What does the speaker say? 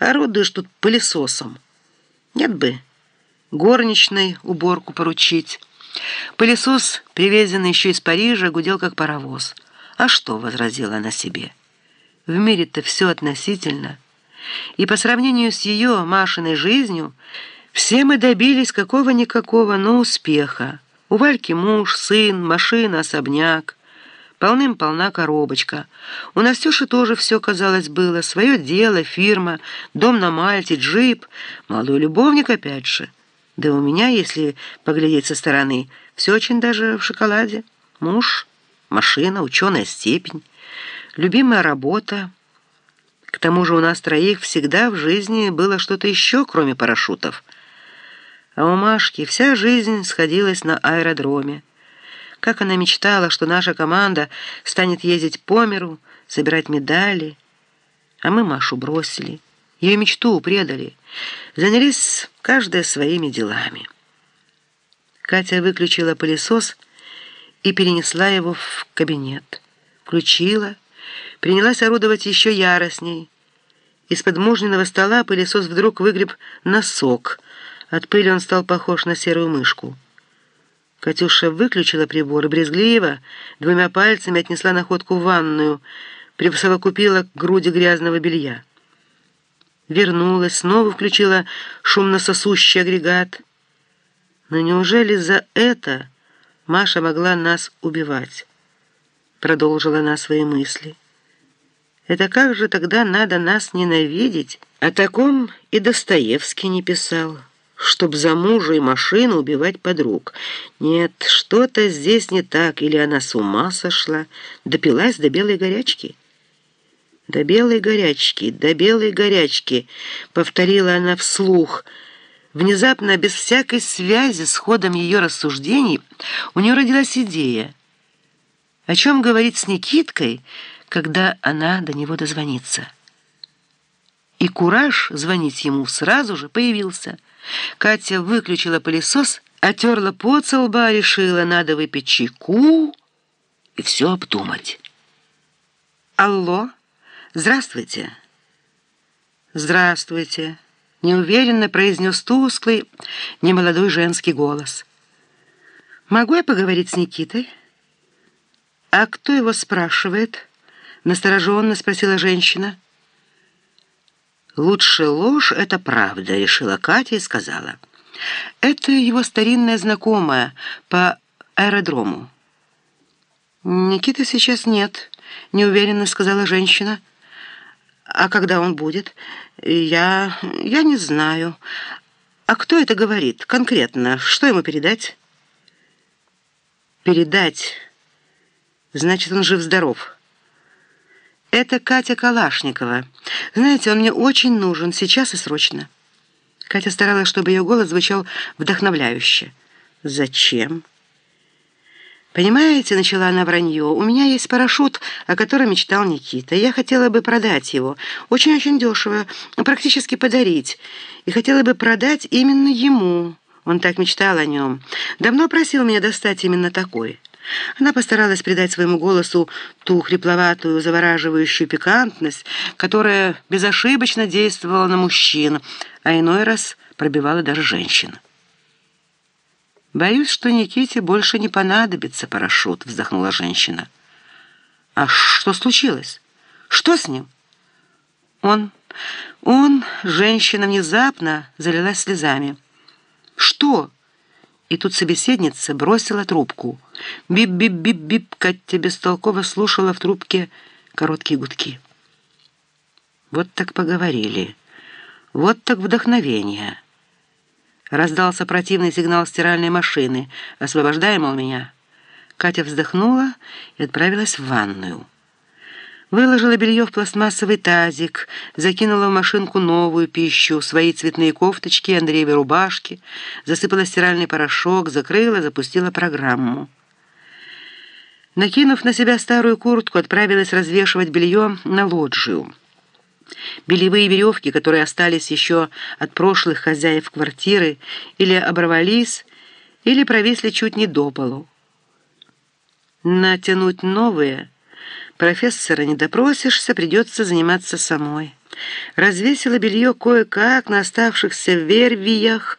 орудуешь тут пылесосом. Нет бы горничной уборку поручить. Пылесос, привезенный еще из Парижа, гудел как паровоз. «А что?» — возразила она себе. «В мире-то все относительно. И по сравнению с ее, Машиной, жизнью, все мы добились какого-никакого, но успеха. У Вальки муж, сын, машина, особняк. Полным-полна коробочка. У Настюши тоже все, казалось, было. Свое дело, фирма, дом на Мальте, джип, молодой любовник опять же». Да у меня, если поглядеть со стороны, все очень даже в шоколаде. Муж, машина, ученая степень, любимая работа. К тому же у нас троих всегда в жизни было что-то еще, кроме парашютов. А у Машки вся жизнь сходилась на аэродроме. Как она мечтала, что наша команда станет ездить по миру, собирать медали. А мы Машу бросили. Ее мечту предали. Занялись каждая своими делами. Катя выключила пылесос и перенесла его в кабинет. Включила, принялась орудовать еще яростней. Из-под мужниного стола пылесос вдруг выгреб носок. От пыли он стал похож на серую мышку. Катюша выключила прибор и брезгливо двумя пальцами отнесла находку в ванную, присовокупила к груди грязного белья вернулась, снова включила шумно-сосущий агрегат. Но неужели за это Маша могла нас убивать? Продолжила она свои мысли. Это как же тогда надо нас ненавидеть? О таком и Достоевский не писал, чтоб за мужа и машину убивать подруг. Нет, что-то здесь не так, или она с ума сошла, допилась до белой горячки. «До белой горячки, до белой горячки», — повторила она вслух. Внезапно, без всякой связи с ходом ее рассуждений, у нее родилась идея. О чем говорить с Никиткой, когда она до него дозвонится? И кураж звонить ему сразу же появился. Катя выключила пылесос, отерла пот со лба, решила, надо выпить чайку и все обдумать. «Алло?» «Здравствуйте». «Здравствуйте», — неуверенно произнес тусклый, немолодой женский голос. «Могу я поговорить с Никитой?» «А кто его спрашивает?» — настороженно спросила женщина. «Лучше ложь — это правда», — решила Катя и сказала. «Это его старинная знакомая по аэродрому». «Никиты сейчас нет», — неуверенно сказала женщина. А когда он будет? Я... я не знаю. А кто это говорит конкретно? Что ему передать? Передать. Значит, он жив-здоров. Это Катя Калашникова. Знаете, он мне очень нужен сейчас и срочно. Катя старалась, чтобы ее голос звучал вдохновляюще. Зачем? «Понимаете, — начала она вранье, — у меня есть парашют, о котором мечтал Никита. Я хотела бы продать его. Очень-очень дешево, практически подарить. И хотела бы продать именно ему. Он так мечтал о нем. Давно просил меня достать именно такой». Она постаралась придать своему голосу ту хрипловатую, завораживающую пикантность, которая безошибочно действовала на мужчин, а иной раз пробивала даже женщин. «Боюсь, что Никите больше не понадобится парашют», — вздохнула женщина. «А что случилось? Что с ним?» «Он... он...» — женщина внезапно залилась слезами. «Что?» И тут собеседница бросила трубку. «Бип-бип-бип-бип», Катя бестолково слушала в трубке короткие гудки. Вот так поговорили. Вот так вдохновение. Раздался противный сигнал стиральной машины. «Освобождай, мол, меня». Катя вздохнула и отправилась в ванную. Выложила белье в пластмассовый тазик, закинула в машинку новую пищу, свои цветные кофточки, Андреевы рубашки, засыпала стиральный порошок, закрыла, запустила программу. Накинув на себя старую куртку, отправилась развешивать белье на лоджию. Белевые веревки, которые остались еще от прошлых хозяев квартиры, или оборвались, или провисли чуть не до полу. Натянуть новые профессора не допросишься, придется заниматься самой. развесила белье кое-как на оставшихся вервиях,